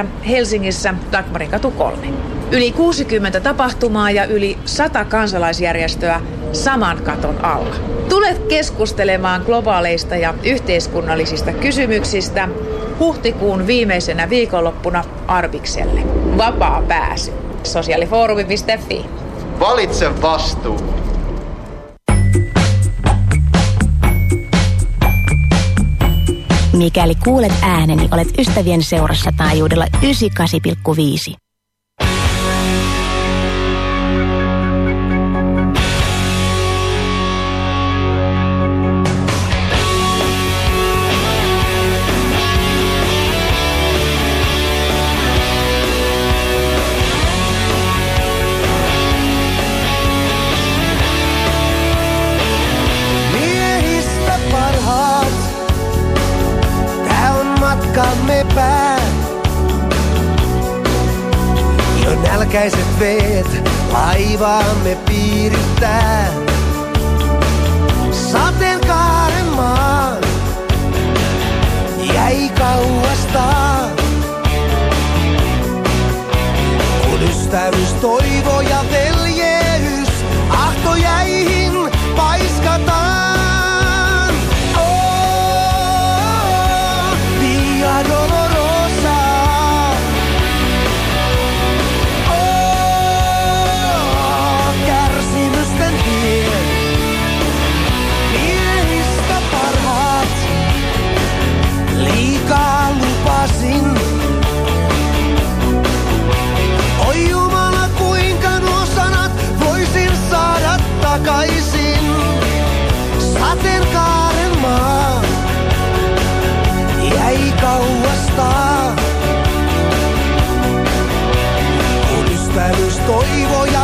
että Helsingissä Dagmarin katu 3. Yli 60 tapahtumaa ja yli 100 kansalaisjärjestöä saman katon alla. Tulet keskustelemaan globaaleista ja yhteiskunnallisista kysymyksistä huhtikuun viimeisenä viikonloppuna Arbikselle. Vapaa pääsy. Sosiaalifoorumi.fi. Valitse vastuu. Mikäli kuulet ääneni, olet ystävien seurassa taajuudella 98,5. Jo nälkäiset veet laivaamme piirittää. Sateenkaaren maan jäi kauastaan. Kun ystävyys, toivo ja veljeys ystävyys,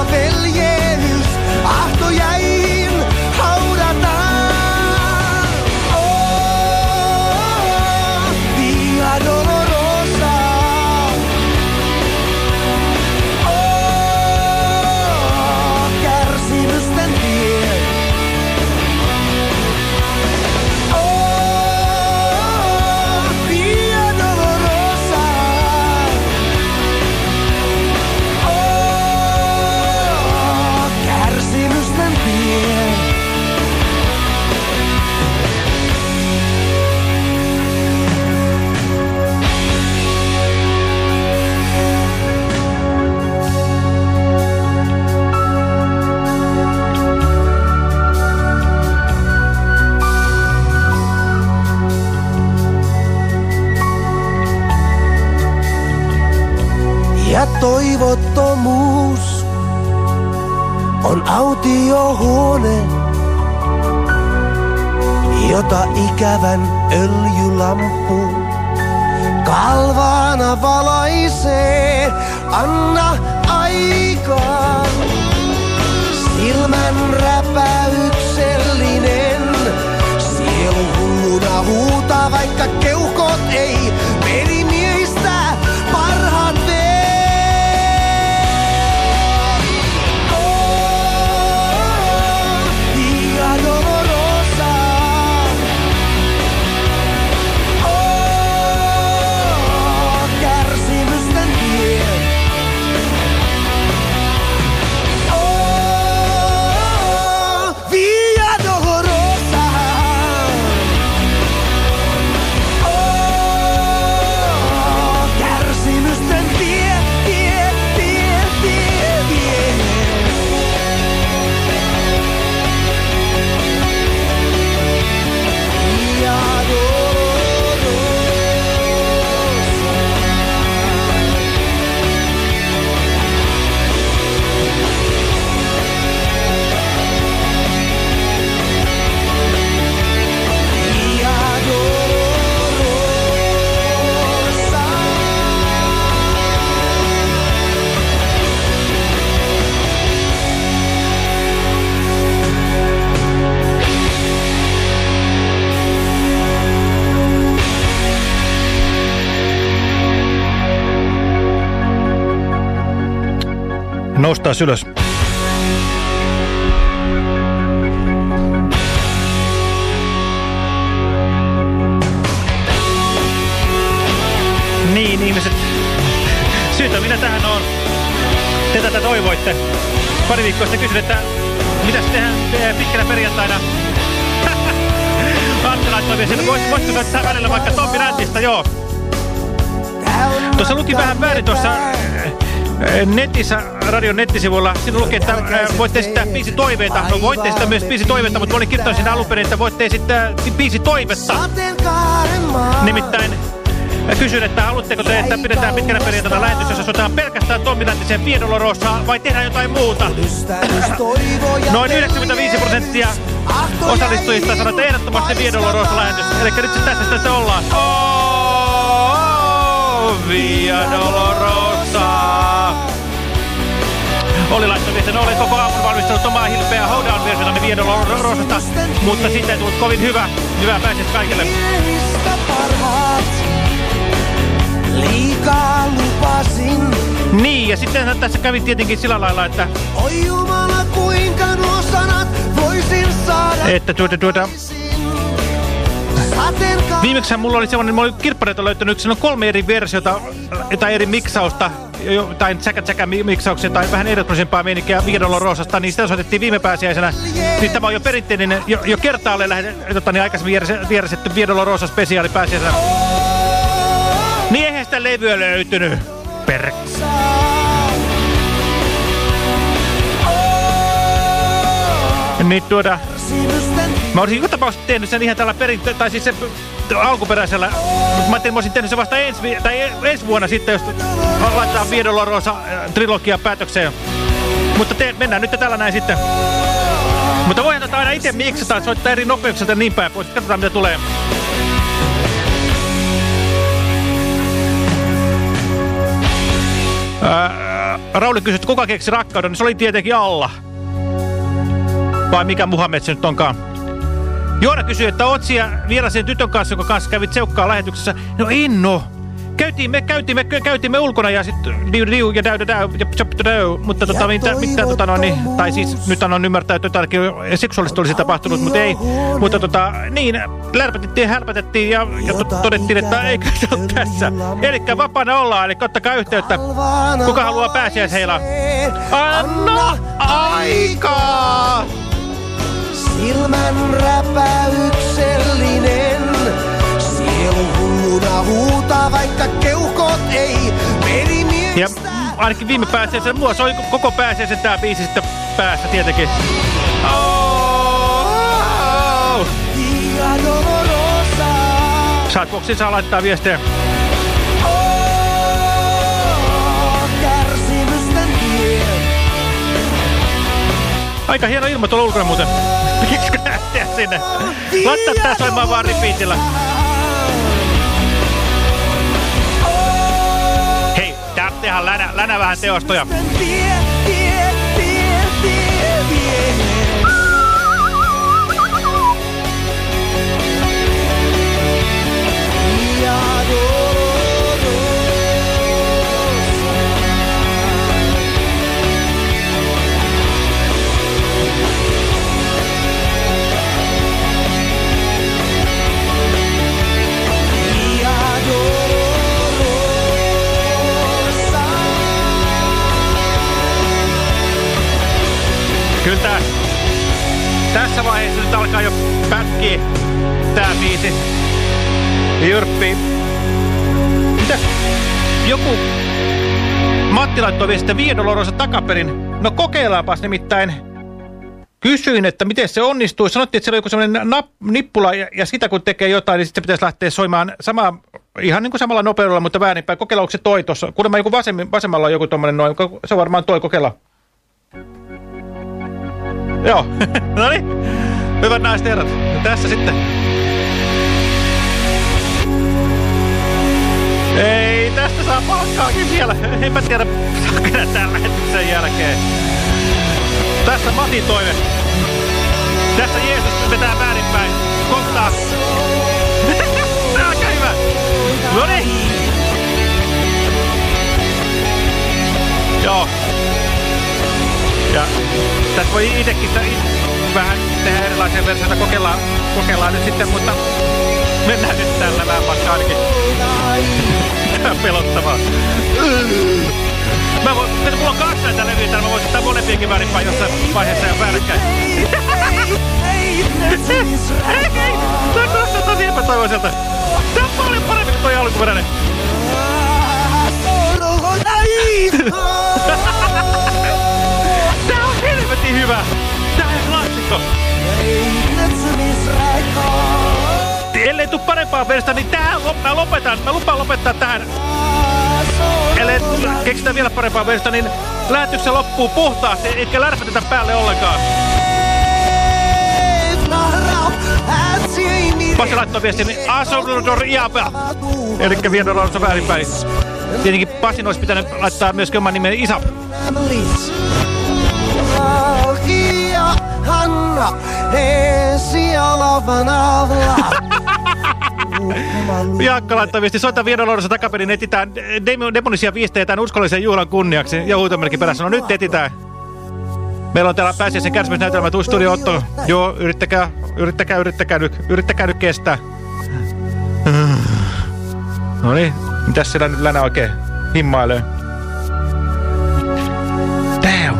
toivottomuus on autiohuone, jota ikävän öljylampu kalvaana valaisee. Anna aikaa, silmän räpäyksellinen. Sielu huutaa, vaikka keuhkot Noustaa ylös. Niin, ihmiset että minä tähän on. Te tätä toivoitte. Pari viikkoa sitten kysyin, että mitäs tehdään eh, pitkänä perjantaina. Antti laittoi vielä sen, vois, voisiko soittaa välillä vaikka Tommi Räntistä, joo. Tuossa luki vähän väärin tuossa netissä, radion nettisivuilla. Siinä luki, että voitte esittää biisi toiveita. No voitte esittää myös biisi toiveita, mutta mä olin kirjoittanut sinne alun perin, että voitte esittää biisi toivetta. Nimittäin Mä kysyn, että haluatteko te, että pidetään pitkänä perjantaina lähetys, jossa soitetaan pelkästään Tommi Läntisen Viedolorosaa, vai tehdään jotain muuta? Noin 95 prosenttia osallistujista sanoo, että ehdottomasti Viedolorosa lähetys. Eli nyt se tässä sitten ollaan. Oh, Via Dolorosa. Oli laittoi viestin, olen koko aamun valmistellut omaa hilpeää Hodown versiota Via Dolorosasta, mutta siitä ei tullut kovin hyvä. Hyvää pääset kaikille. Liikaa lupasin. Niin, ja sitten tässä kävi tietenkin sillä lailla, että, Oi Jumala, kuinka nuo sanat voisin saada että tuota, tuota, viimeksi mulla oli sellainen, mulla oli kirppareita löytänyt, siinä on kolme eri versiota, tai eri miksausta, tai tsäkä tsäkä miksauksia, tai vähän erityisempaa meininkiä Viidolla Roosasta, niin sitä soitettiin viime pääsiäisenä. Niin tämä on jo perinteinen, jo, jo kertaalleen tota, niin aikaisemmin järjestetty Viidolla Roosa spesiaali pääsiäisenä. Niin eihän sitä levyä löytynyt. Per... Niin tuoda... Mä olisin joka tapauksessa tehnyt sen ihan tällä perintö... Tai siis se alkuperäisellä... Mutta mä ajattelin, mä olisin tehnyt sen vasta ensi, tai ensi vuonna sitten, jos laitetaan Viedolorosa trilogia päätökseen. Mutta te, mennään nyt tällä näin sitten. Mutta voihan tätä aina itse miksata, soittaa eri nopeuksilta ja niin päin pois. Katsotaan mitä tulee. Ää, Rauli kysyi, että kuka keksi rakkauden, niin se oli tietenkin alla. Vai mikä Muhammed se nyt onkaan? Joona kysyi, että oot siellä vieraisen tytön kanssa, jonka kanssa kävit seukkaa lähetyksessä. No en. Käytiin me, käytiin me, käytiin me ulkona ja sitten ja däu, mutta tota, mitä, mitä tota no, niin, tai siis nyt on ymmärtää, että jotakin seksuaalista olisi tapahtunut, mutta ei. Mutta tota, niin, lärpätettiin, hälpätettiin ja, ja to, todettiin, että eikä se ole tässä. Elikkä vapaana ollaan, eli ottakaa yhteyttä. Kuka haluaa pääsiäisheilaa? Anna aikaa! Silmän räpäyksellinen, sielu hulluna huutaa, vaikka keuhkot ei merimiestä. Ja ainakin viime pääsiäisen, mua soi koko pääsiäisen tää biisi sitten päässä tietenkin. Oh! Via Dolorosa. Chatboxiin saa laittaa viestejä. Aika hieno ilma tuolla ulkona muuten. Pitiksikö lähteä sinne? Laittaa tää soimaan vaan repeatillä. Hei, tää tehdään länä, länä vähän teostoja. Kyllä tää, tässä vaiheessa nyt alkaa jo pätkiä tää biisi. Jyrppi. Mitäs? Joku Matti laittoi viestiä Viedolorosa takaperin. No kokeillaanpas nimittäin. Kysyin, että miten se onnistui. Sanottiin, että siellä on joku sellainen nap, nippula ja, ja sitä kun tekee jotain, niin sitten se pitäisi lähteä soimaan samaa, ihan niin kuin samalla nopeudella, mutta väärinpäin. Kokeilla, onko se toi tuossa? Kuulemma joku vasem, vasemmalla on joku tommonen noin. Se on varmaan toi, kokeilla. Joo, no niin. Hyvät naiset herrat. Tässä sitten. Ei, tästä saa palkkaakin vielä. Enpä tiedä, enää tämän lähetyksen jälkeen. Tässä Matin toive. Tässä Jeesus vetää väärinpäin. Kohtaa. Tää hyvä. No niin. Joo. Ja tässä voi itsekin vähän tehdä erilaisia versioita. Kokeillaan, kokeillaan nyt sitten, mutta mennään nyt tällä vähän vaikka ainakin. Tää on pelottavaa. mulla on kaksi näitä levyjä täällä, mä voisin ottaa molempiakin väärinpäin jossain vaiheessa ja päällekkäin. Ei, ei, ei, netsumis Ei, ei, tää kuulostaa tosi epätoivoiselta. Tää on paljon parempi kuin toi alkuperäinen. Helvetin hyvä. Tää on klassikko. Ellei tuu parempaa versta, niin lop, mä lopetan. Mä lupaan lopettaa tähän. Ellei keksitä vielä parempaa versta, niin lähetyksen loppuu puhtaasti, etkä lärpätetä päälle ollenkaan. Pasi laittoi viestin, niin Asodor Iapea. Elikkä Viedor on väärinpäin. Tietenkin Pasin olisi pitänyt laittaa myöskin oman nimen Isap. Hanna, Esialavanavla. Jaakka laittoi viesti, soita Viedolorossa takaperin, etsitään demo- demonisia viestejä tämän uskollisen juhlan kunniaksi. Ja huutomerkki perässä, no nyt etsitään. Meillä on täällä pääsiäisen kärsimysnäytelmä, tuu studio Otto. Joo, yrittäkää, yrittäkää, yrittäkää nyt, yrittäkää nyt kestää. No niin, mitäs siellä nyt länä oikein himmailee?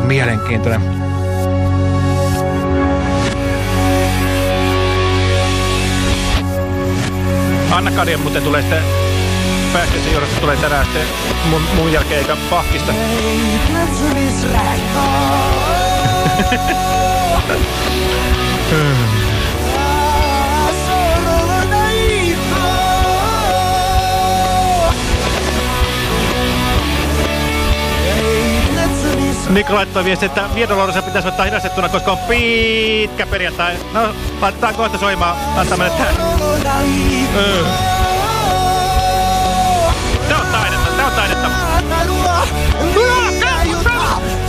Mielenkiintoinen. Anna Kadia muuten tulee sitten pääsiäisen johdosta tulee tänään sitten mun, mun jälkeen eikä pahkista. Mikko laittoi viesti, että Viedolorosa pitäisi ottaa hidastettuna, koska on pitkä perjantai. No, laitetaan kohta soimaan. Antaa mennä. Öö. Tää on taidetta, tää on taidetta.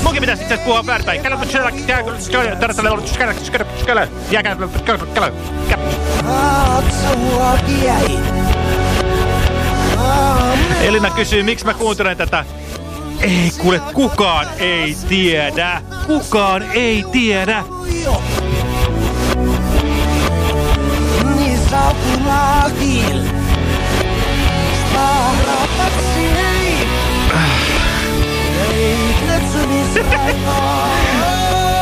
Munkin pitäisi itse asiassa puhua väärinpäin. Elina kysyy, miksi mä kuuntelen tätä. Ei kuule, kukaan ei tiedä. Kukaan ei tiedä.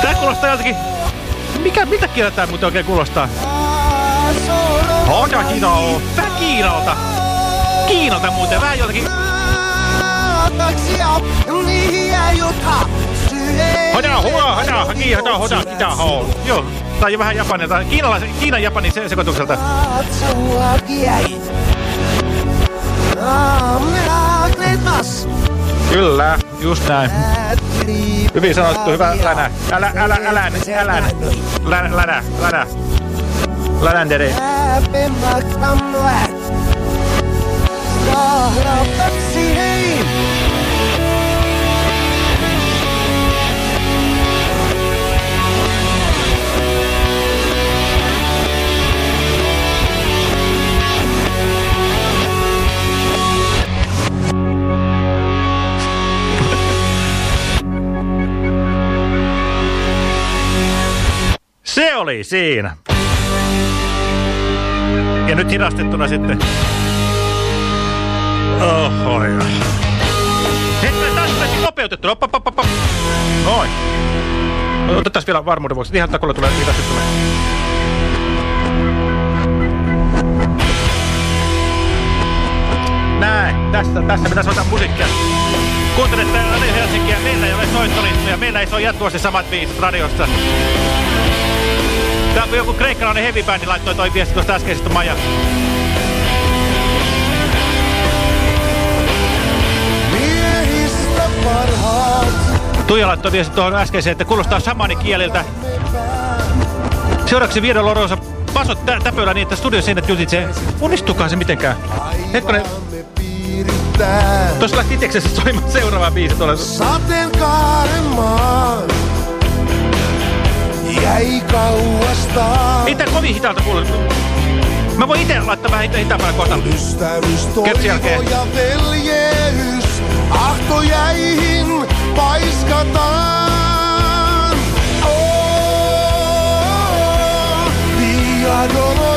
Tää kuulostaa jotenkin... Mikä, mitä kieltä tää muuten oikein kuulostaa? Hoda Kiinalta. Kiinalta muuten, vähän jotenkin... Hoda, hoda, hoda, haki, hoda, hoda, kita, ho. Joo, tai vähän. Kiinalaisen, Kiinan japanin se sekoitukselta. Kyllä, just näin. Hyvin sanottu, hyvä länä. Älä, älä, älä, älä, länä, länä, länä. Länänderi. Se oli siinä. Ja nyt hidastettuna sitten. Oho, ja. Hetken, taas pääsi nopeutettuna. Op, op, op, op. Noin. Otetaan vielä varmuuden vuoksi. Ihan takulla tulee hidastettuna. Näin. Tässä, tässä pitäisi ottaa musiikkia. Kuuntelette Radio Helsinkiä. Meillä ei ole soittolistoja. Meillä ei soi jatkuvasti samat biisit radiossa. Tää on joku kreikkalainen heavy bändi laittoi toi viesti tuosta äskeisestä Maja. Tuija laittoi viesti tuohon äskeiseen, että kuulostaa samanikieliltä. Seuraavaksi Viedon Lorosa pasot tä täpöllä niin, että studio siinä jutitsee. Onnistukaan se mitenkään? Hetkonen. Tuossa lähti itseksesi soimaan seuraava biisi tuolla. Sateenkaaren maan jäi kauasta. Ei tää kovin hitaalta kuule. Mä voin itse laittaa vähän hita hitaampana kohta. Ystävyys, jälkeen. toivo ja veljeys, ahtojäihin paiskataan. Oh, Via Dolorosa.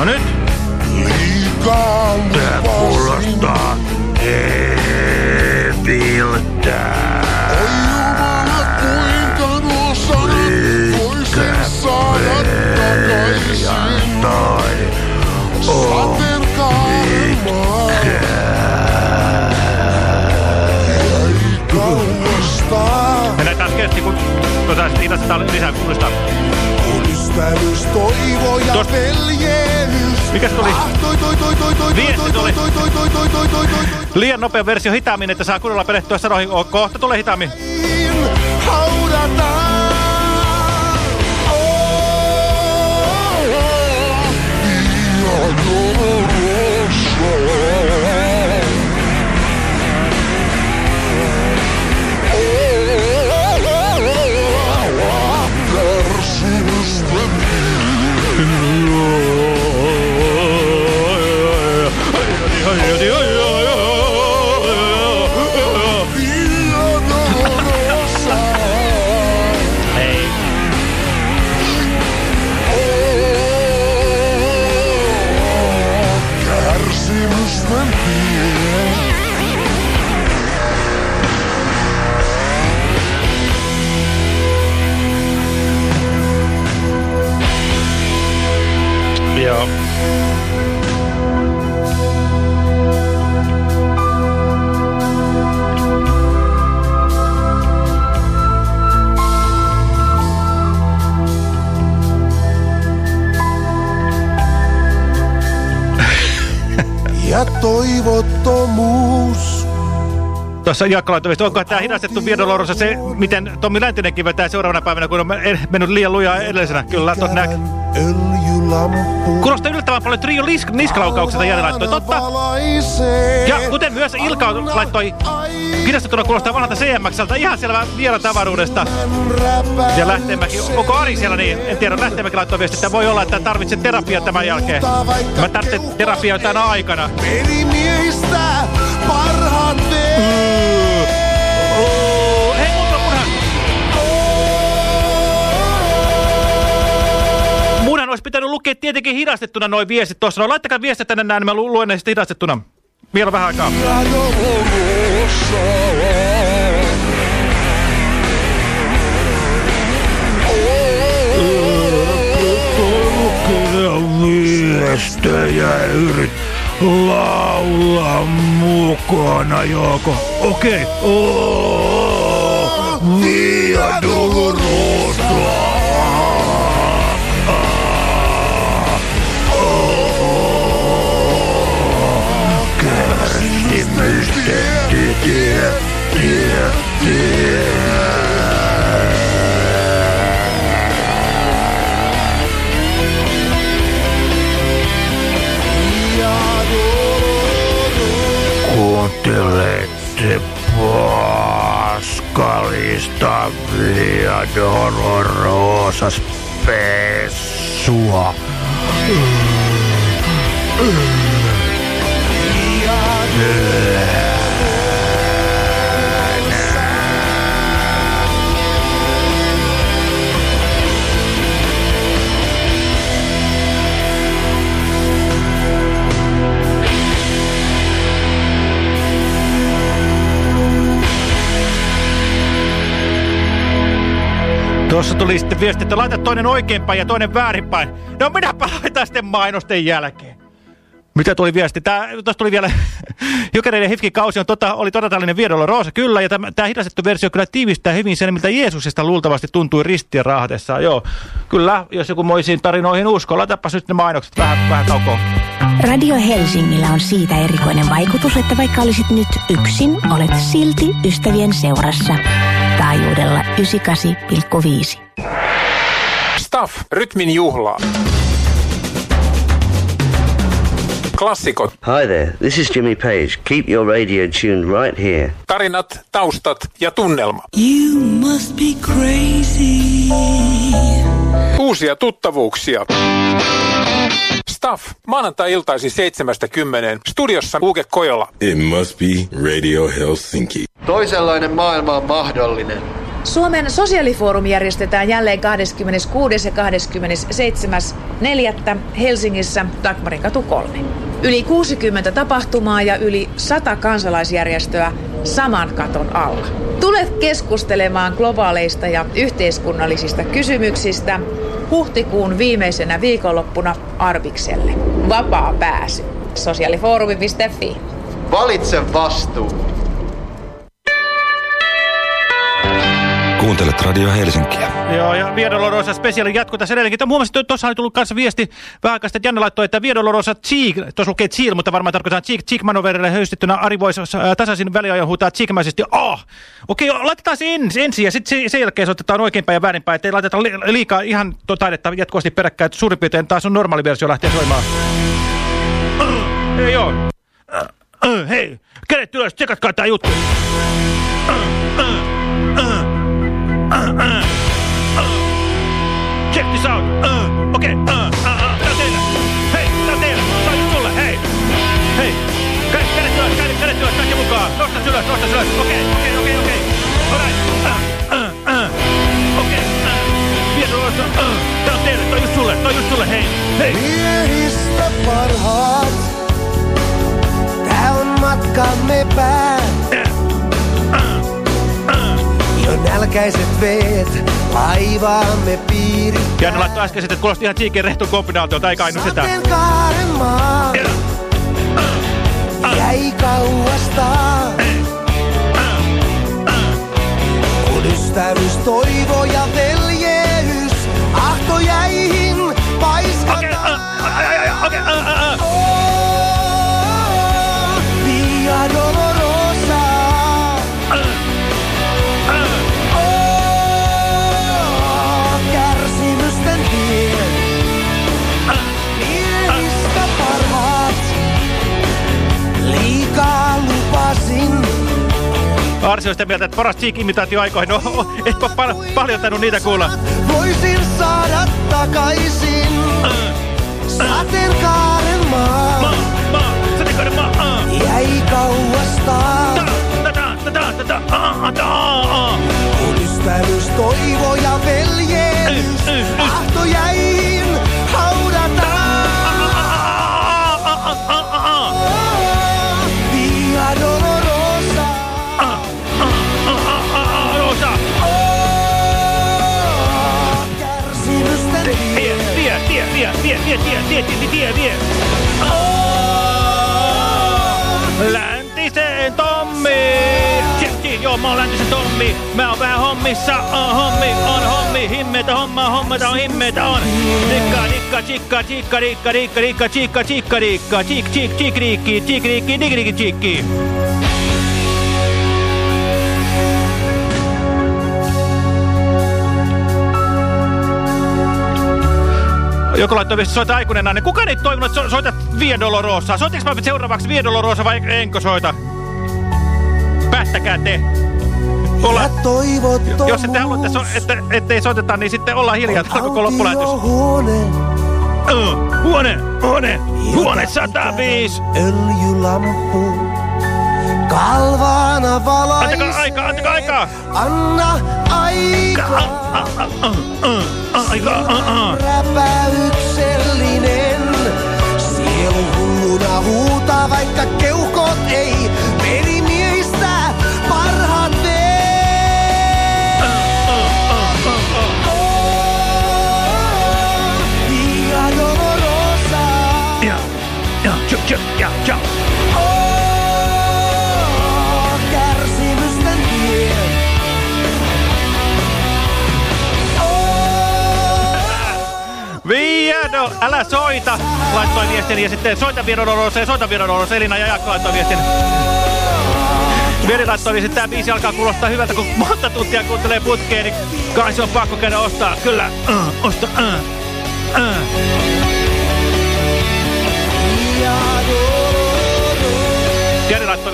No nyt. Tää kuulostaa eepiltä. Oi jumala, Mennään taas kesti, kun tuota, siitä lisää kuulostaa. Ystävyys, toivo ja Tuosta- veljeys. Mikäs tuli? Toi, toi, toi, toi, toi, Viesti toi, tuli. toi, toi, toi, toi, toi, toi, toi, Liian nopea versio hitaammin, että saa kunnolla perehtyä sanoihin. Oh, Kohta tulee hitaammin. haudataan. Tuossa Jaakko laittoi, onko tämä hidastettu Viedolorossa se, miten Tommi Läntinenkin vetää seuraavana päivänä, kun on men- mennyt liian lujaa edellisenä. Kyllä, tuossa. Öljylampu. Kuulostaa yllättävän paljon Trio Lisk niskalaukaukselta Jani laittoi. Totta. Ja kuten myös Ilka laittoi hidastettuna kuulostaa vanhalta CMXltä ihan selvä vielä tavaruudesta. Ja Lähteenmäki, onko Ari siellä niin? En tiedä, Lähteenmäki laittoi viesti, että voi olla, että tarvitset terapiaa tämän jälkeen. Mä tarvitsen terapiaa tänä aikana. Merimiehistä parhaat pitänyt lukea tietenkin hidastettuna noin viestit tuossa. No laittakaa viestit tänne näin, niin mä lu luen ne sitten hidastettuna. Vielä vähän aikaa. viestejä yrit laulaa mukana joko. Okei. Okay. Oh, via dolorosa. Via Dolorosa spessua. Tuossa tuli sitten viesti, että laita toinen oikeinpäin ja toinen väärinpäin. No minäpä laitan sitten mainosten jälkeen. Mitä tuli viesti? Tuossa tuli vielä Jokereiden Hifkin kausi on tota, oli todellinen viedolla roosa, kyllä. Ja tämä, hidastettu versio kyllä tiivistää hyvin sen, miltä Jeesuksesta luultavasti tuntui ristien rahdessa. Joo, kyllä, jos joku moisiin tarinoihin uskoo, laitapas nyt ne mainokset vähän, vähän kaukoon. Radio Helsingillä on siitä erikoinen vaikutus, että vaikka olisit nyt yksin, olet silti ystävien seurassa. Taajuudella 98,5. Staff, rytmin juhlaa. Klassikot, Hi there, this is Jimmy Page. Keep your radio tuned right here. tarinat, taustat ja tunnelma. You must be crazy. Uusia tuttavuuksia. Staff, maanantai-iltaisin 7.10. Studiossa Uke Kojola. It must be Radio Helsinki. Toisenlainen maailma on mahdollinen. Suomen sosiaalifoorumi järjestetään jälleen 26. ja 27.4. Helsingissä Dagmarin katu 3. Yli 60 tapahtumaa ja yli 100 kansalaisjärjestöä saman katon alla. Tulet keskustelemaan globaaleista ja yhteiskunnallisista kysymyksistä huhtikuun viimeisenä viikonloppuna Arbikselle. Vapaa pääsy. Sosiaalifoorumi.fi Valitse vastuu. Kuuntelet Radio Helsinkiä. Joo, ja Viedolorosa spesiaali jatkuu tässä edelleenkin. Tämä Huomasin, että tuossa oli tullut kanssa viesti vähän aikaa sitten, että Janne laittoi, että Viedolorosa Cheek, tuossa lukee Cheek, mutta varmaan tarkoittaa Cheek, Cheek manoverille höystettynä Ari voisi äh, tasaisin väliajan huutaa Cheekmäisesti. Oh! Okei, okay, laitetaan se ensin, ensin ja sitten sen jälkeen se otetaan oikeinpäin ja väärinpäin, ettei laiteta li liikaa ihan taidetta jatkuvasti peräkkäin, että suurin piirtein taas on normaali versio lähtee soimaan. Ei joo. Hei, kädet ylös, tsekatkaa tää juttu. Uh, uh, uh. Uh, uh, uh. Check this out. Uh, okei. Okay. Uh, uh, uh. Tää on teillä. Hei, tää on kädet ylös, kädet, kädet ylös. Mukaan. Nostas ylös, nostas ylös. Okay, okay, okay. Okay. Alright. Uh, uh, uh. Okay. Uh. Ulos. Uh. Tää on teille. On just sulle. On just sulle. Miehistä parhaat, tää on matkamme pää. Nälkäiset veet laivaamme piiri. Janne laittoi äsken että kuulosti ihan Cheekin rehtun kombinaatiota, ei kainnut sitä. Sateenkaaren maa jäi kauastaan. Kun ystävyys, toivo ja veljeys ahtojäihin paiskataan. Okei, okay, okei, okay, uh, uh, uh. Oh, Arsi on sitä mieltä, että paras Cheek-imitaatio aikoihin. No, etpä pal paljon tainnut niitä kuulla. Voisin saada takaisin. Sateenkaaren maa Maa, maa, sateenkaaren maa, jäi kauastaan. Ta, ta, ta, ta, ta, ta, ta. Kun ystävyys, toivo ja veljeys y. ahtojäihin haudataan. Läntisen Tommi! Tsekki, joo, mä oon läntisen Tommi. Mä oon vähän hommissa, on hommi, on hommi. Himmetä homma, hommata on himmetä on. Dikka, dikka, chikka, chikka, dikka, dikka, dikka, chikka, chikka, dikka. Chik, chik, chik, rikki, chik, rikki, dik, rikki, chikki. Joku laittoi viesti soita aikuinen nainen. Kukaan ei toivonut, että so soitat Via Dolorosaa. Soitinko mä seuraavaksi Via Dolorosa vai enko soita? Päättäkää te. Olla, jos ette halua, että, so, että, ettei soiteta, niin sitten ollaan hiljaa koko loppulähetys. Uh, huone, huone, huone 105. öljylampu. Kalvaana valaisee. Antakaa aikaa, antakaa aikaa. Anna aikaa. Aikaa, ah. Räpäyksellinen. Sielu hulluna huutaa, vaikka keuhkot ei. Viedo, älä soita, laittoi viestin ja sitten soita ja soita Dolorosa. Elina ja Jaakko laittoi viestin. Veri laittoi viestin, että tämä biisi alkaa kuulostaa hyvältä, kun monta tuntia kuuntelee putkeen, niin kai se on pakko käydä ostaa. Kyllä, uh, osta, uh, uh. Jari laittoi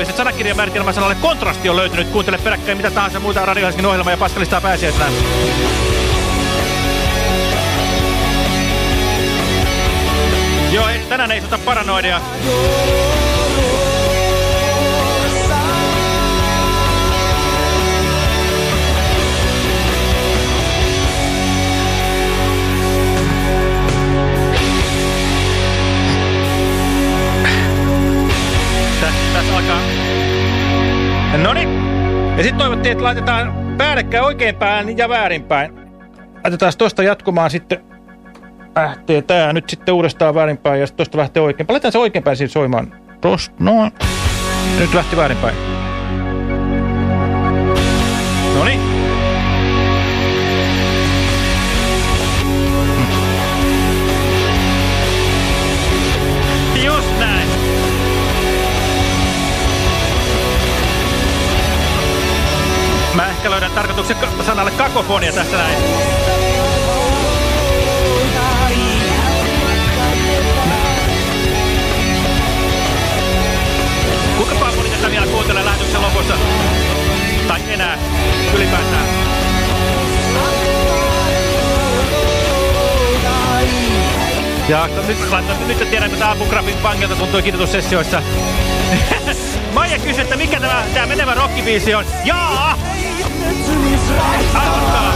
sanalle kontrasti on löytynyt. Kuuntele peräkkäin mitä tahansa muuta Radio Helsingin ohjelmaa ja paskalistaa pääsiäisenä. Tänään ei sota paranoidia. Tässä, alkaa. Noniin. Ja sitten toivottiin, että laitetaan päällekkäin oikeinpäin ja väärinpäin. Laitetaan tosta jatkumaan sitten lähtee tää nyt sitten uudestaan väärinpäin ja tosta lähtee oikein. Laitetaan se oikeinpäin siis soimaan. Tosta, noin. Nyt lähti väärinpäin. No Mä ehkä löydän tarkoituksen sanalle kakofonia tästä näin. Lähetyksen lopussa? Tai enää ylipäätään? Ja nyt, laitan, nyt tiedän, mitä Abu Grafin pankilta tuntui kiitotussessioissa. Maija kysyi, että mikä tämä, tämä menevä rockibiisi on. Jaa! Arvatkaa!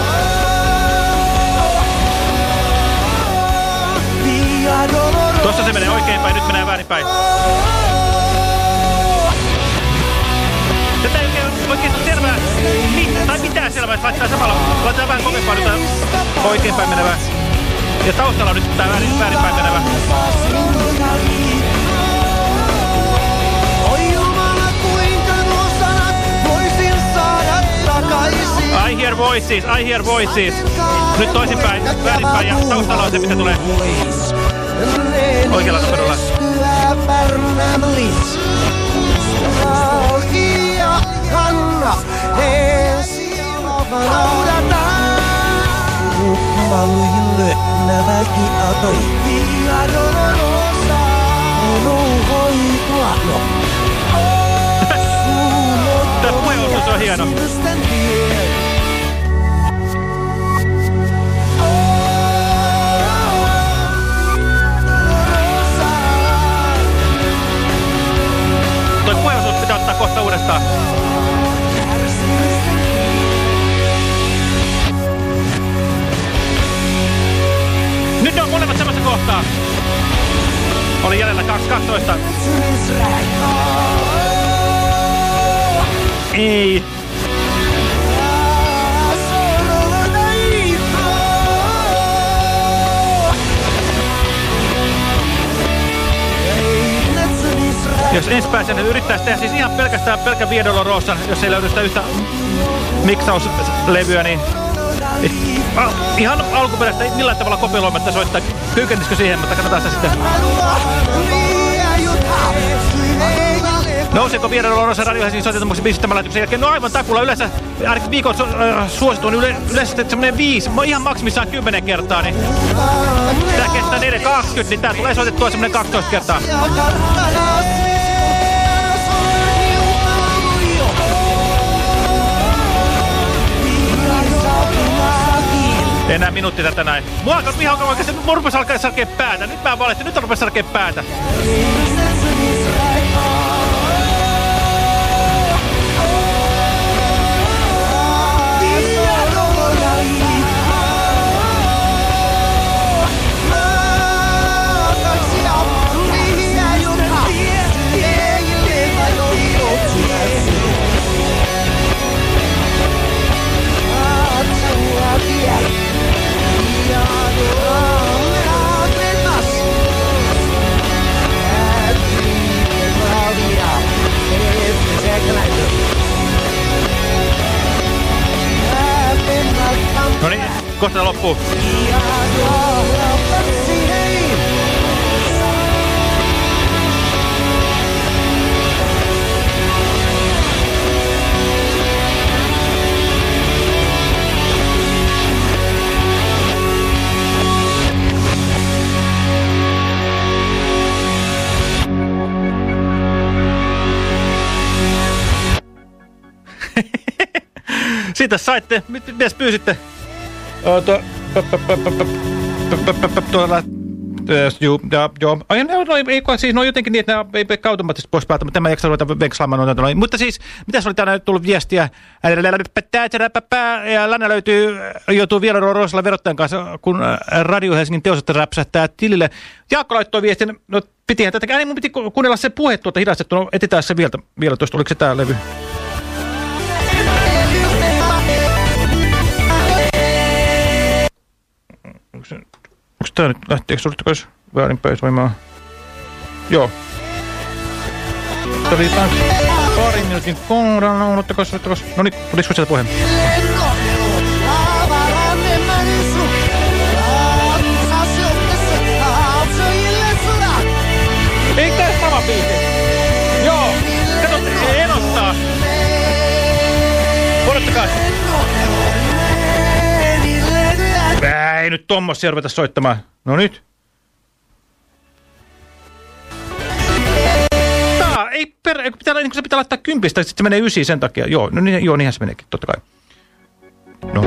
Tuossa se menee oikeinpäin, nyt menee väärinpäin. Oikein ole selvää, mit, tai mitään selvää, että laittaa samalla, laitetaan vähän kovempaa nyt oikeinpäin menevää. Ja taustalla on nyt tää väärin, väärinpäin menevä. I hear voices, I hear voices. Nyt toisinpäin, väärinpäin ja taustalla on se, mitä tulee. Oikealla numerolla. Valujille nämäkin atoi. Via dolorosa, ruhoitua jo. Tää puheenosuus on hieno. Toi puheenosuus pitää ottaa kohta uudestaan. Kohtaa. Oli jäljellä 212. Ei. Jos ensi pääsen, niin yrittäisi tehdä siis ihan pelkästään pelkä Viedolorosan, jos ei löydy sitä yhtä miksauslevyä, niin ah, ihan alkuperäistä ei millään tavalla kopioimatta soittaa. Kykenisikö siihen, mutta katsotaan sitä sitten. Nouseeko Viedolorosan Radio Helsingin soitetumuksen biisit tämän lähetyksen jälkeen? No aivan takulla yleensä, ainakin viikon su äh, suosituun yle yleensä semmoinen viisi, ihan maksimissaan kymmenen kertaa, niin tää kestää 4.20, niin tää tulee soitettua semmoinen 12 kertaa. Enää minuutti tätä näin. Mua alkaa ihan se mun rupesi alkaa sarkea päätä. Nyt mä valitsin, nyt rupesi sarkea päätä. No niin, kohta loppuu. Siitä saitte, mit- mitäs pyysitte? Tuolla, Joo. Ai, no, no, ei, siis, no jotenkin niin, että ne ei automaattisesti pois päältä, mutta en jaksa ruveta vekslaamaan noita. noin. Mutta siis, mitäs oli täällä tullut viestiä? Ja Länä löytyy, joutuu vielä Rosalla verottajan kanssa, kun Radio Helsingin teosesta räpsähtää tilille. Jaakko laittoi viestin, no pitihän tätä, niin mun piti ku- kuunnella se puhe tuota hidastettuna, etsitään se vielä, vielä tuosta, oliko se tää levy? Onko se, onko tää nyt, lähteekö takaisin väärinpäin soimaan? Joo. Tarvitaan pari minuutin kohdan, nauhoittakas, ottakas. No niin, tulisiko sieltä puheen? Nyt tommosia ruveta soittamaan. No nyt. Tää ei per... Pitää, niin se pitää laittaa kympistä, sitten se menee ysiin sen takia. Joo, no niin, joo, niinhän se meneekin, totta kai. No.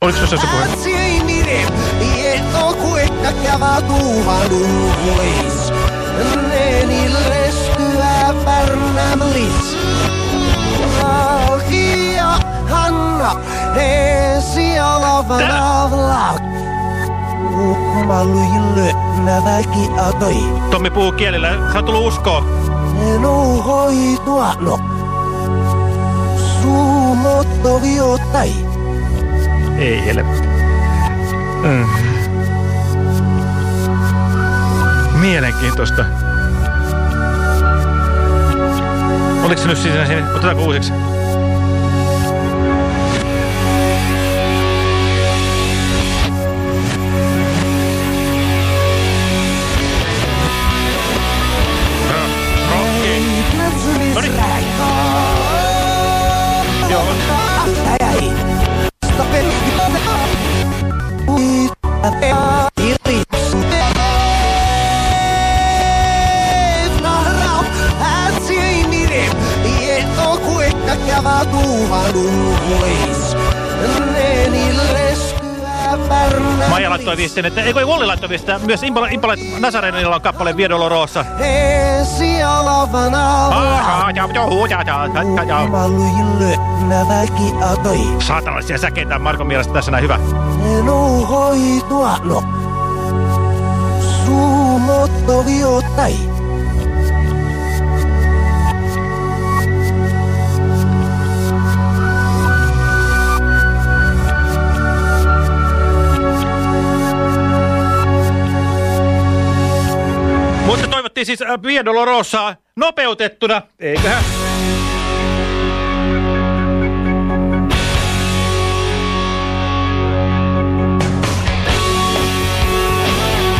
Oliko se se puhe? Hanna, esialavana Malujille näväki atoi. Tommi puhuu kielillä. Sä on tullut uskoa. No hoitua no. Suumotto viottai. Ei helvetti. Mm. Mielenkiintoista. Oliko se nyt siinä siinä? Otetaanko uusiksi? Viestin, että eikö Olli laittoi viestin, myös Impala, Impala Nazarenilla on kappale Via Dolorosa. Saatanallisia säkeitä Markon mielestä tässä näin hyvä. No hoitua no. Suumotto viottai. Toivottiin siis äh, Via Dolorosaa nopeutettuna, eiköhän?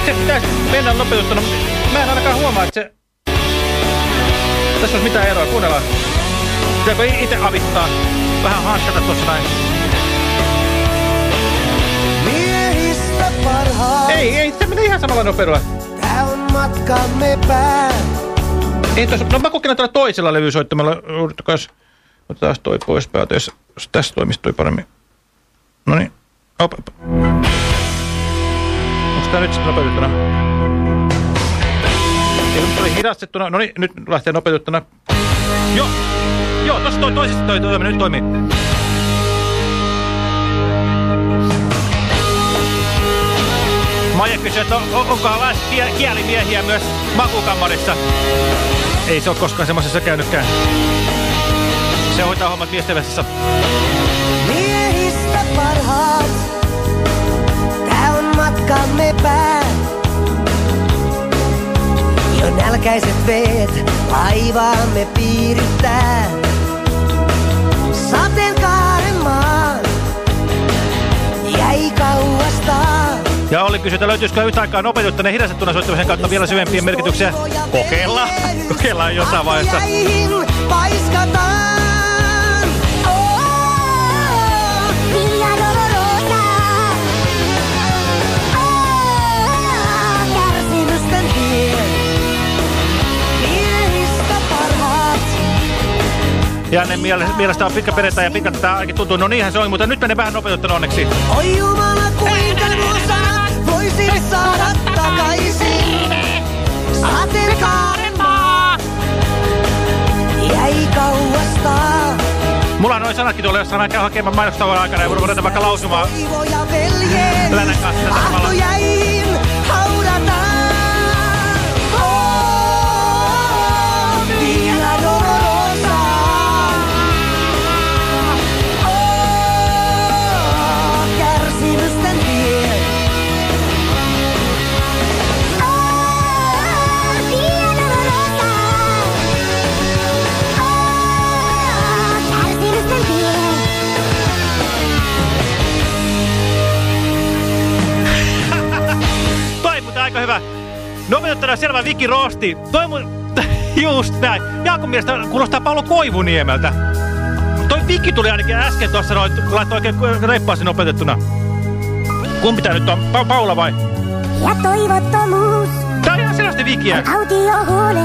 Se pitäisi mennä nopeutettuna. Mä en ainakaan huomaa, että se... Tässä olisi mitään eroa. Kuunnellaan. Pitääkö itse avittaa? Vähän hanskata tuossa näin. Ei, ei, se menee ihan samalla nopeudella. Matkamme pää. Ei tos, no mä kokeilen tällä toisella levysoittamalla. Yrittäkääs, otetaan toi pois päältä, jos, jos tässä toimisi toi paremmin. No niin. Op, op. Onks tää nyt sitten nopeutettuna? Ei, nyt oli hidastettuna. No niin, nyt lähtee nopeutettuna. Joo. Joo, tossa toi, toisesta toi, toi, toi nyt toimii. Maija kysyi, että on, onkohan kielimiehiä myös makukammarissa. Ei se ole koskaan semmoisessa käynytkään. Se hoitaa hommat miesten vessassa. Miehistä parhaat. Tää on matkamme pää. Jo nälkäiset veet laivaamme piirittää. Sateenkaaren maan jäi kauasta. Ja oli kysy, että löytyisikö yhtä aikaa nopeutettuna ja hidastettuna soittamisen kautta vielä syvempiä merkityksiä. Kokeillaan. Kokeillaan jossain vaiheessa. Oh. Oh. Janne miele- mielestä on pitkä perjantai ja pitkä tätä ainakin tuntuu. No niinhän se on, mutta nyt menee vähän nopeutettuna onneksi. Oi Jumala, noin sanatkin tuolla, jos mä käyn hakemaan mainostavan aikana ja voidaan vaikka lausumaan Länän kanssa tällä samalla. Nopeutettuna selvä Viki Rosti. Toi mu... Just näin. Jaakon mielestä kuulostaa Paolo Koivuniemeltä. Toi Viki tuli ainakin äsken tuossa noin, laittoi oikein reippaasin opetettuna. Kumpi tää nyt on? Pa Paula vai? Ja toivottomuus Tää on ihan selvästi Vikiä. on autiohuone,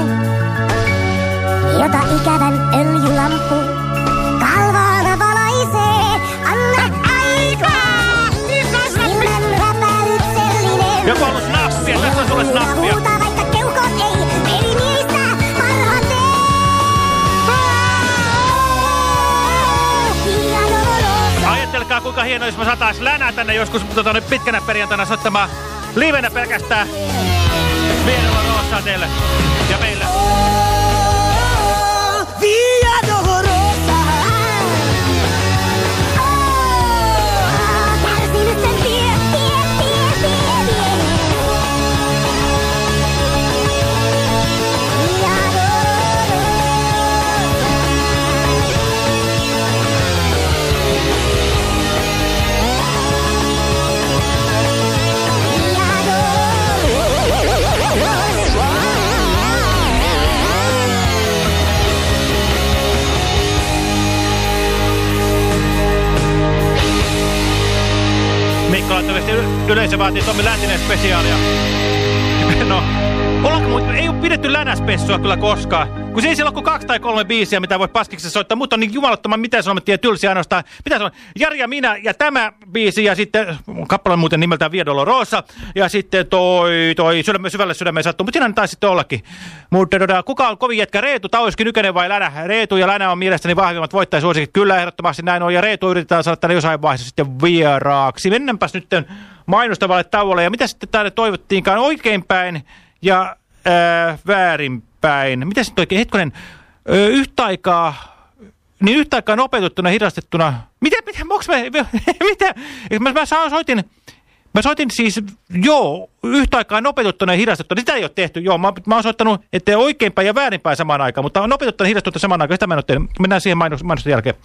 jota ikävän öljylampu kalvaana valaisee. Anna aikaa! Ilman räpäyksellinen. Joku halus nappia, tässä on sulle nappia. huutaa, vaikka ei. Ajatelkaa kuinka hienoa, jos mä satais länää tänne joskus tota, nyt pitkänä perjantaina soittamaan livenä pelkästään Vierellä Roossaa teille ja meille. Y- yleisö vaatii Tommi Läntinen spesiaalia. No, ollaanko ei ole pidetty länäspessua kyllä koskaan. Kun se ei siellä ole kuin kaksi tai kolme biisiä, mitä voi paskiksi soittaa, mutta on niin jumalattoman mitä sanomattia tylsiä ainoastaan. Mitä se on? Jari ja minä ja tämä biisi ja sitten, kappale muuten nimeltään Viedolo Rosa. Ja sitten toi, toi sydämme, syvälle sydämeen sattuu, mutta siinä taisi sitten ollakin. Mutta tota, kuka on kovin jätkä, Reetu, Tauski, Nykänen vai Länä? Reetu ja Länä on mielestäni vahvimmat voittajasuosikit. Kyllä ehdottomasti näin on ja Reetu yritetään saada tänne jossain vaiheessa sitten vieraaksi. Mennäänpäs nyt mainostavalle tauolle. Ja mitä sitten täällä toivottiinkaan? Oikeinpäin ja ää, väärinpäin. Mitä sitten oikein, hetkonen, ö, yhtä aikaa, niin yhtä aikaa nopeutettuna, hidastettuna, mitä, mitä, onks mä, mitä, mä, mä soitin, mä soitin siis, joo, yhtä aikaa nopeutettuna ja hidastettuna, sitä ei ole tehty, joo, mä, mä oon soittanut, että oikeinpäin ja väärinpäin samaan aikaan, mutta on nopeutettuna ja hidastettuna samaan aikaan, sitä mä en ole tehnyt, mennään siihen mainos, mainosten jälkeen.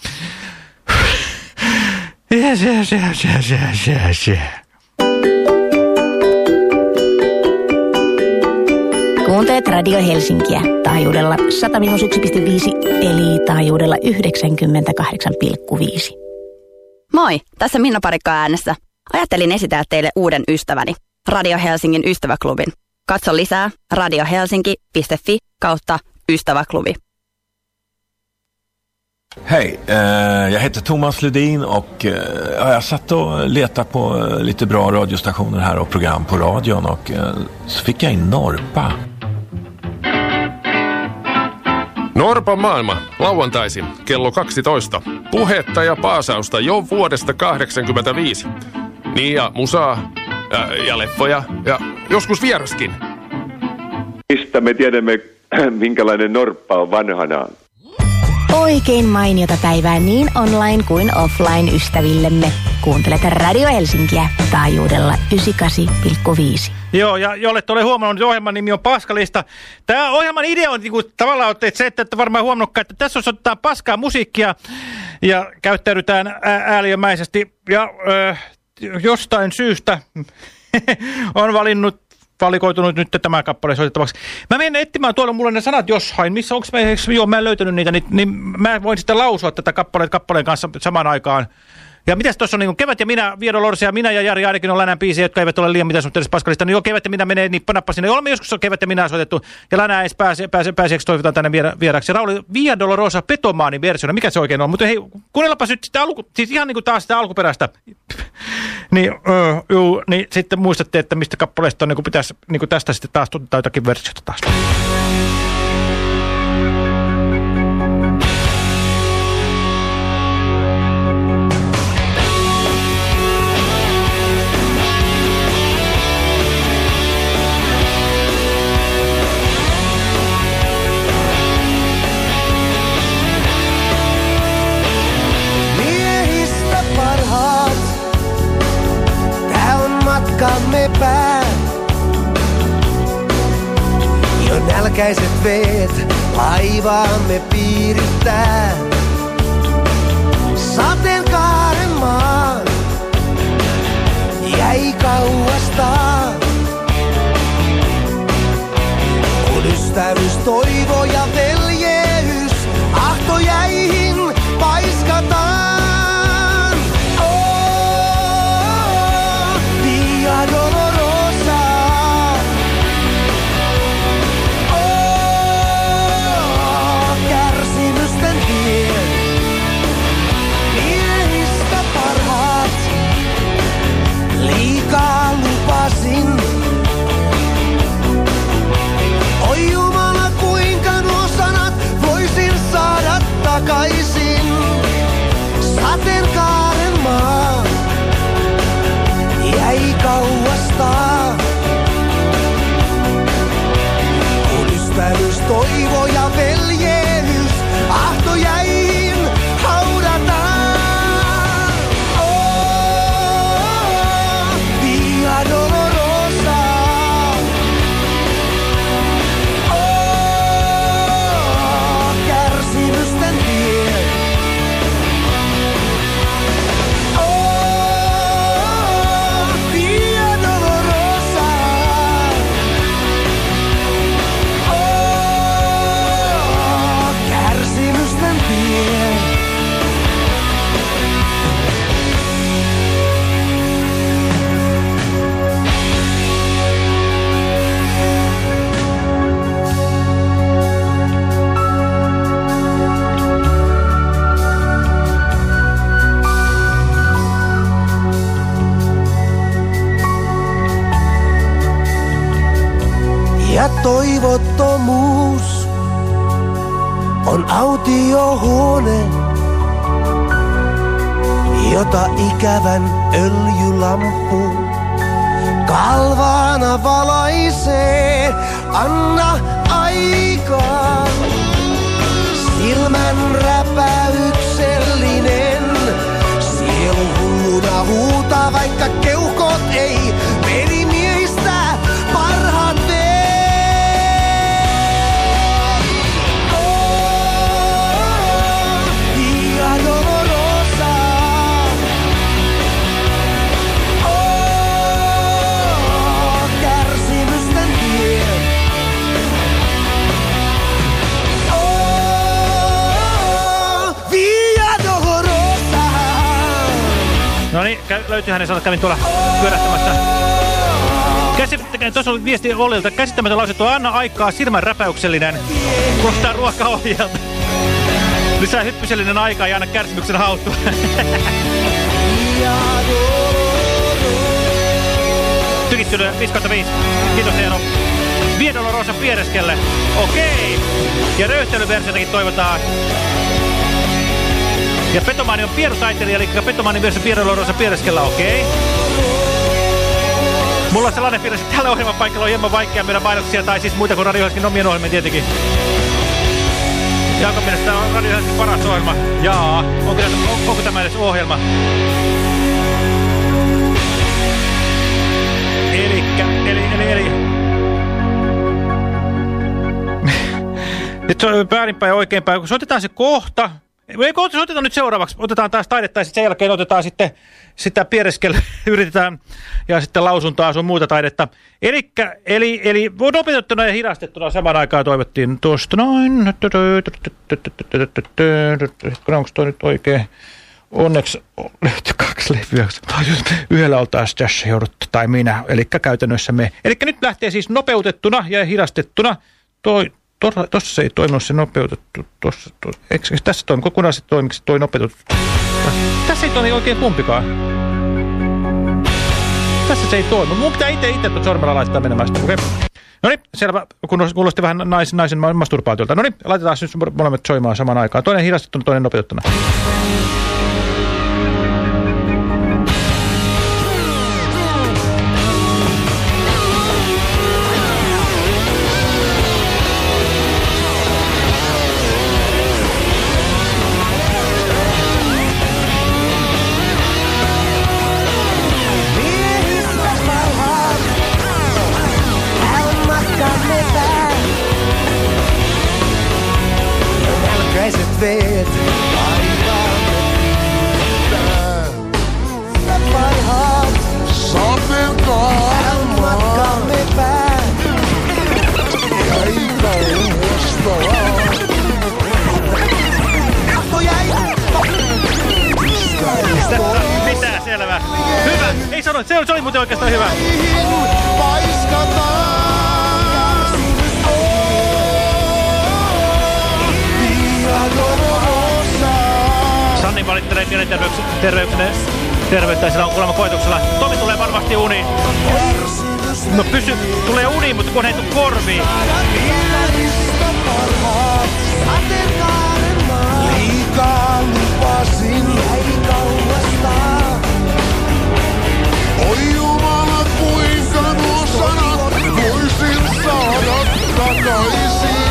Yes, yes, yes, yes, yes, yes. Kuuntelet Radio Helsinkiä taajuudella 101,5 eli taajuudella 98,5. Moi, tässä Minna Parikka äänessä. Ajattelin esitellä teille uuden ystäväni, Radio Helsingin ystäväklubin. Katso lisää radiohelsinki.fi kautta ystäväklubi. Hej, eh, jag heter Thomas Ledin och eh, ja, jag satt och letade på eh, lite bra radiostationer här och program på radion och eh, så fick jag in Norpa. Norpan maailma, lauantaisin, kello 12. Puhetta ja paasausta jo vuodesta 85. Niin ja musaa, ja, ja leffoja, ja joskus vieraskin. Mistä me tiedämme, minkälainen norppa on vanhanaan? Oikein mainiota päivää niin online kuin offline ystävillemme. Kuuntelet Radio Helsinkiä taajuudella 98,5. Joo, ja jolle ole huomannut, niin ohjelman nimi on Paskalista. Tämä ohjelman idea on niinku, tavallaan että se, että varmaan huomannutkaan, että tässä osoitetaan paskaa musiikkia ja käyttäydytään ää- ääliömäisesti. Ja ö, jostain syystä on valinnut valikoitunut nyt tämä kappale soitettavaksi. Mä menen etsimään tuolla mulle ne sanat jossain, missä onko me, joo mä en löytänyt niitä, niin, niin mä voin sitten lausua tätä kappaleen, kappaleen kanssa samaan aikaan. Ja mitäs tuossa on niin Kevät ja minä, Viedo Lorsi ja minä ja Jari ainakin on Länän biisiä, jotka eivät ole liian mitään edes paskalista. Niin joo, Kevät ja minä menee nippanappa sinne. Olemme joskus on Kevät ja minä soitettu. Ja Länä ei pääse, pääse, pääseeksi toivotaan tänne viera, vieraksi. Rauli Via Dolorosa Petomaani versiona. Mikä se oikein on? Mutta hei, kuunnellapas nyt sitä alku, siis ihan niin kuin taas sitä alkuperäistä. niin, öö, juu, niin sitten muistatte, että mistä kappaleesta on, niin kuin pitäisi niin kuin tästä sitten taas tuntaa jotakin versiota taas. Matkamme pää. Jo nälkäiset veet laivaamme piirittää. Sateenkaaren maan jäi kauastaan. Kun ystävyys, toivo ja veljeys toivo toivottomuus on autiohuone, jota ikävän öljylampu kalvaana valaisee. Anna aikaa, silmän räpäyksellinen. Sielu hulluna huutaa, vaikka keuhkot ei löytyy hänen sanat, kävin tuolla pyörähtämässä. Tuossa oli viesti Ollilta. Käsittämätön lausettu, anna aikaa silmän räpäyksellinen. Kuulostaa ruokaohjelta. Lisää hyppysellinen aika ja anna kärsimyksen hauttua. Tykittynyt 5 Kiitos Eero. Viedolla Rosa Piereskelle. Okei. Ja röyhtelyversiotakin toivotaan. Ja Petomani on pierutaiteilija, eli Petomani Viedolla Rosa Piereskellä. Okei. Mulla on sellainen fiilis, että tällä ohjelman paikalla on hieman vaikea myydä mainoksia, tai siis muita kuin Radio Helsingin omien ohjelmien tietenkin. Jaakon mielestä on Radio Helsingin paras ohjelma. Jaa, onko, on, onko tämä edes ohjelma? Elikkä, eli, eli, eli. Nyt se on väärinpäin ja oikeinpäin. Soitetaan se kohta. Ei, kun soitetaan nyt seuraavaksi. Otetaan taas taidetta ja sen jälkeen otetaan sitten sitä piereskellä. Yritetään ja sitten lausuntoa sun muuta taidetta. Elikkä, eli, eli nopeutettuna ja hidastettuna saman aikaan toivottiin tuosta noin. Onko toi nyt oikein? Onneksi löytyi kaksi levyä. Yhdellä oltaisiin tässä jouduttu, tai minä, eli käytännössä me. Eli nyt lähtee siis nopeutettuna ja hidastettuna. Toi, Tuossa se ei toiminut se nopeutettu. Tossa, to, eikö, tässä toimi? Kokonaan se toimiko se toi nopeutettu? Tässä ei toimi oikein kumpikaan. Tässä se ei toimi. Mun pitää itse itse tuon sormella laittaa menemään sitä. Okay. No niin, selvä. Kuulosti vähän naisen, naisen masturbaatiolta. No niin, laitetaan nyt molemmat soimaan samaan aikaan. Toinen hidastettuna, toinen nopeutettuna. Valittelee mielenterveyttä terveyttä, sillä on kuulemma koetuksella. Tomi tulee varmasti uni. No pysy, tulee uni, mutta kun ei tule korviin. Liikaa lupasin, jäi kauasta. Oi Jumala, kuinka nuo sanat voisin saada takaisin.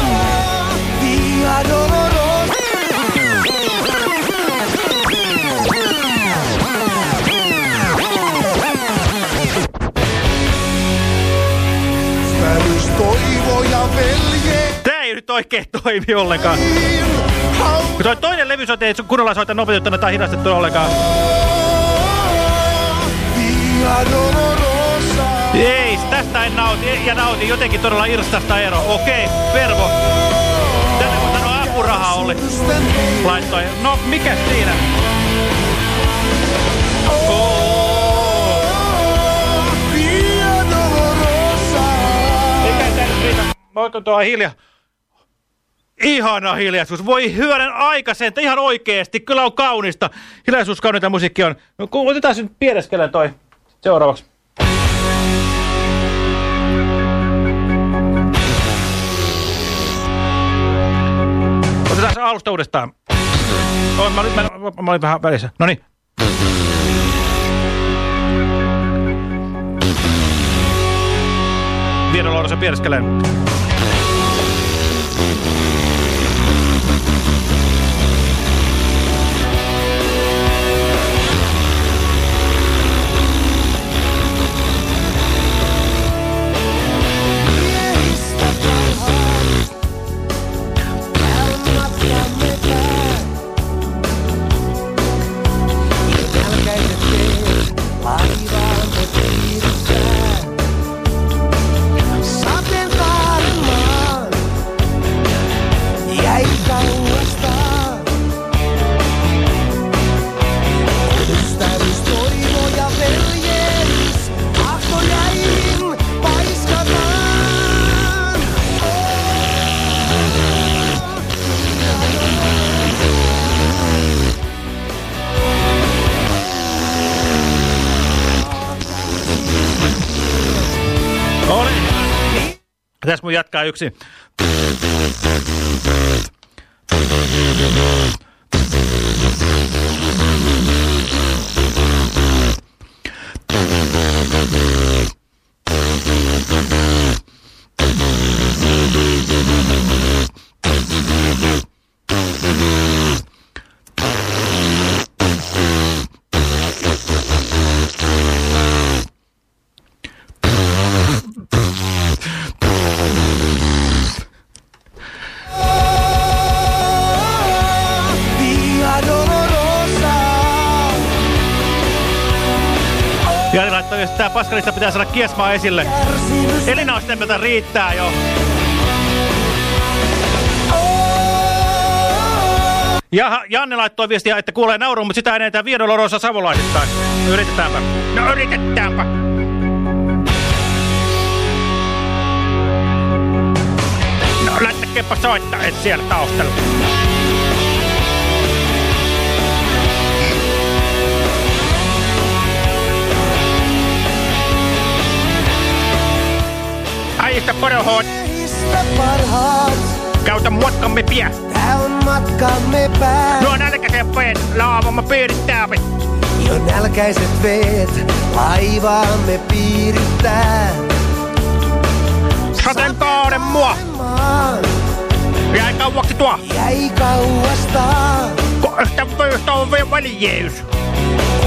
Tää ei nyt oikein toimi ollenkaan. Kun toi toinen levysoite ei kunnolla soita nopeutettuna tai hidastettu ollenkaan. Ei, tästä en nauti. Ja nautin jotenkin todella irstasta ero. Okei, Vervo. Tänne kun sanoo apuraha oli. Laittoi. No, mikä siinä? Voiko tuo hiljaa? Ihana hiljaisuus. Voi hyvänen aikaisen, ihan oikeesti. Kyllä on kaunista. Hiljaisuus, kaunista musiikki on. No, otetaan nyt pieneskelen toi seuraavaksi. Otetaan se alusta uudestaan. Oh, mä, olin, mä, mä olin vähän välissä. No niin. Lourassa piereskeleen. Mun jatkaa yksi. Paskalista pitää saada kiesmaa esille. Elinaustemmelta riittää jo. Ja Janne laittoi viestiä, että kuulee naurun, mutta sitä enää viedolorosa savolaisittain. Yritetäänpä. No yritetäänpä. No lähtekääpä soittaa, et siellä taustalla. Meistä parhaat, Käytä matkamme pie. tää on matkamme pää. Nuo nälkäiset veet, laavamme piirittää. Jo nälkäiset veet laivaamme piirittää. Sateenkaaren mua. Jäi kauaksi tuo. jäi kauasta. Kun ystävyys on vielä väljeys.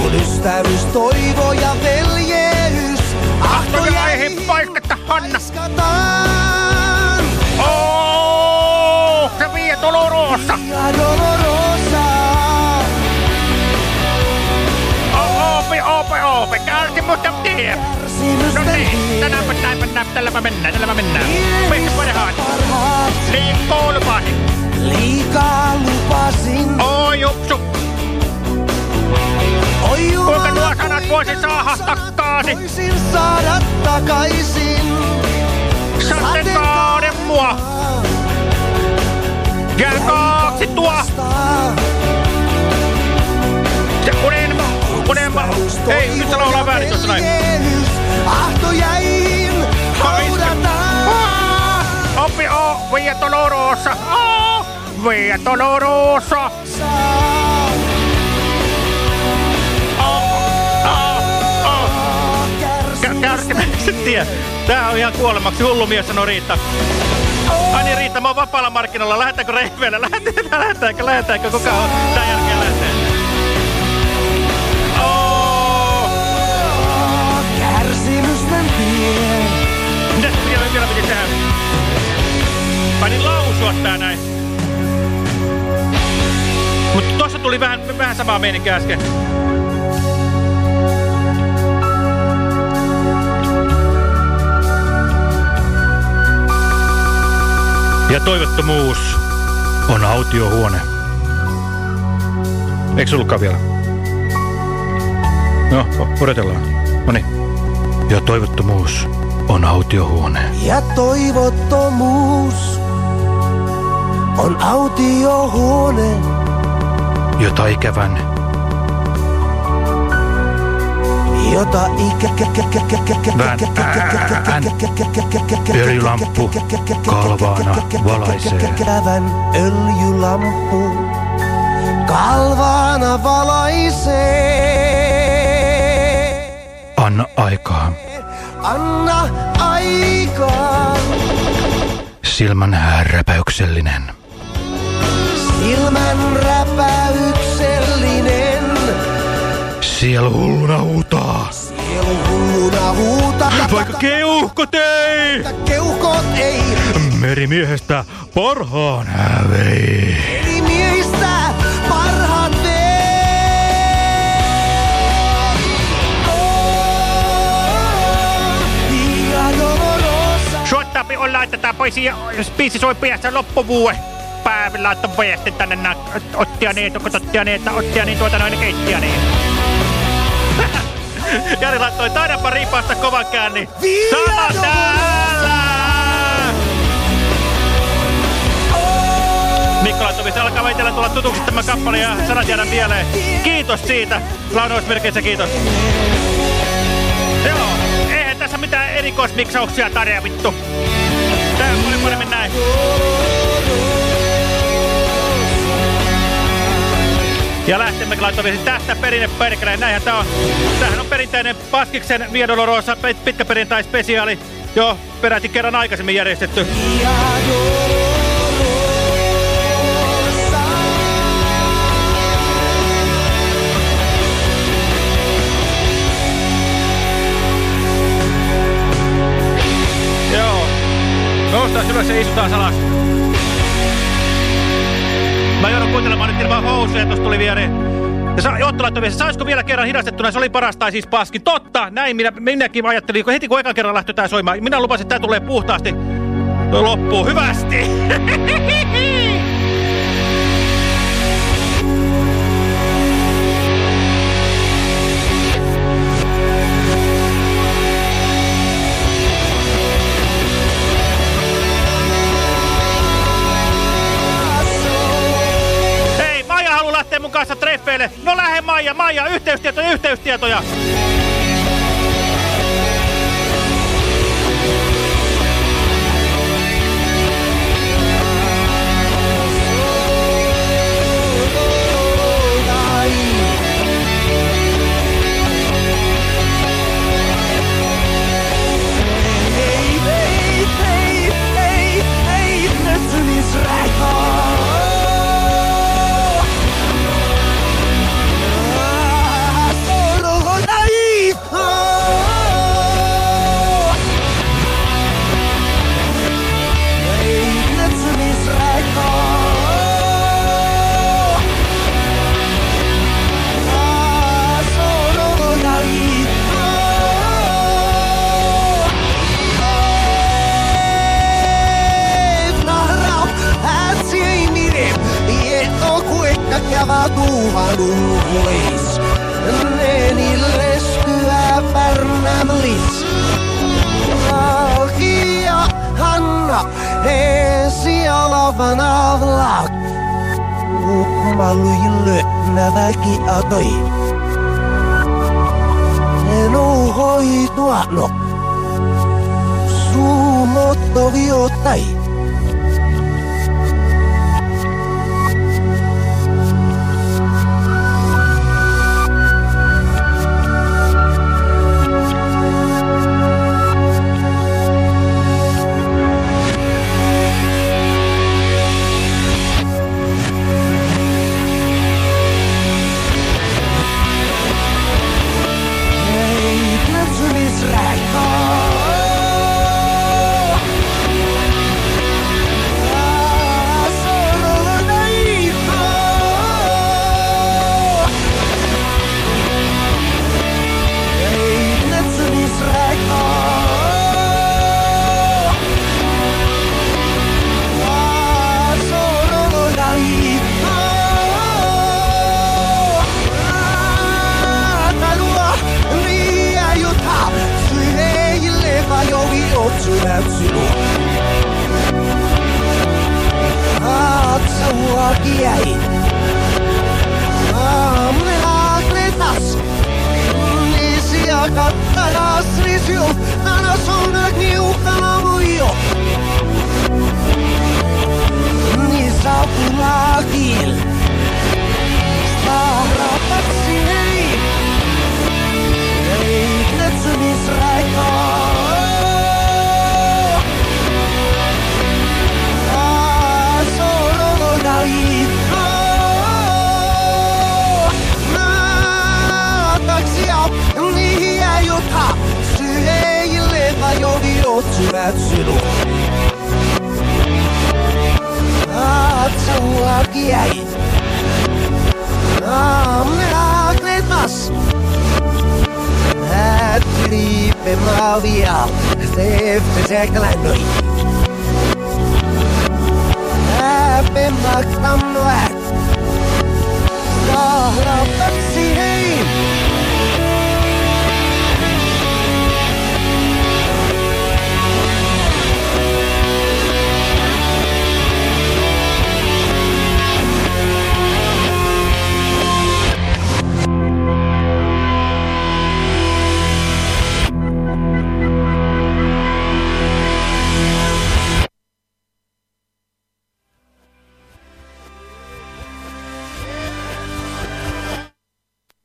Kun ystävyys, toivo ja veljeys. Ahto jäihin paisketta Hanna. Oh, se vie Dolorosa. Oh, oope, oope, oope. Kärsimystä tie. No niin, tänäänpä näin, tälläpä mennään, tälläpä mennään. Meistä parhaat. Liikkoo lupasin. liikaa lupasin. Oi jupsu, Oi kuinka nuo sanat voisin saada takkaasi. voisin saada takaisin. Sateenkaaren mua. Jää kaaksi tuo. Se unelma, unelma. Ei, nyt sä laulaa väärin tuossa näin. Ahto jäihin haudataan. Ah, Oppi o, Via Dolorosa. Oh, Via Dolorosa. Tie. Tää on ihan kuolemaksi. Hullu mies sanoo Riitta. Ai niin Riitta, mä oon vapaalla markkinoilla. Lähetäänkö rehveellä? Lähetäänkö, lähetäänkö, lähetäänkö? Kuka on? Tän jälkeen lähtee. Oh. Kärsimysten tie. Mitäs vielä, vielä piti tehdä? Niin lausua tää näin. Mutta tossa tuli vähän, vähän samaa meininkiä äsken. Ja toivottomuus on autiohuone. Eikö sullutkaan vielä? No, odotellaan. No niin. Ja toivottomuus on autiohuone. Ja toivottomuus on autiohuone. Jota ikävän Jota öljylamppu kalvaana valaisee. Öljylamppu kalvaana valaisee. Anna aikaa. Anna aikaa. Silmän räpäyksellinen. Silmän räpäyksellinen. Sielu hulluna huutaa. Sielu hulluna huutaa. Vaikka keuhkot ei! Keuhkot ei. Merimiehestä parhaan hävei. Eri miehistä parhaat Suottapi on laitetaan pois ja biisi soi piässä loppuvuue. Päivä laittaa viesti tänne nää ottia niin, kun ottia niin, että ottia niin tuota noin keittiä niin. Jari laittoi taidapa riipasta kovan käänni. Sama täällä! Mikko laittoi, alkaa väitellä tulla tutuksi tämä kappale ja sanat jäädä mieleen. Kiitos siitä. Launausmerkeissä kiitos. Joo, eihän tässä mitään erikoismiksauksia tarjoa vittu. Tää on paljon paremmin näin. Ja lähteemme laittoi viesti tästä perinne perkeleen. Näinhän tää on. Tämähän on perinteinen Paskiksen Viedolorosa pitkä perjantai spesiaali. Jo peräti kerran aikaisemmin järjestetty. Joo. Noustaan ylös ja istutaan alas. Mä joudun kuuntelemaan nyt ilman housuja, tuossa tuli viereen. Ja sa Otto laittoi viesti, saisiko vielä kerran hidastettuna, se oli paras tai siis paski. Totta, näin minä, minäkin ajattelin, kun heti kun ekan kerran lähtö tää soimaan. Minä lupasin, että tää tulee puhtaasti loppuun. Hyvästi! treffeille. No lähde Maija, Maija, yhteystietoja, yhteystietoja. that shit off. Aquí namelijk Amla was. Het via. Maria Ze heeft gezegd alleen nooit Happy Max Amwet Zahra Fatsi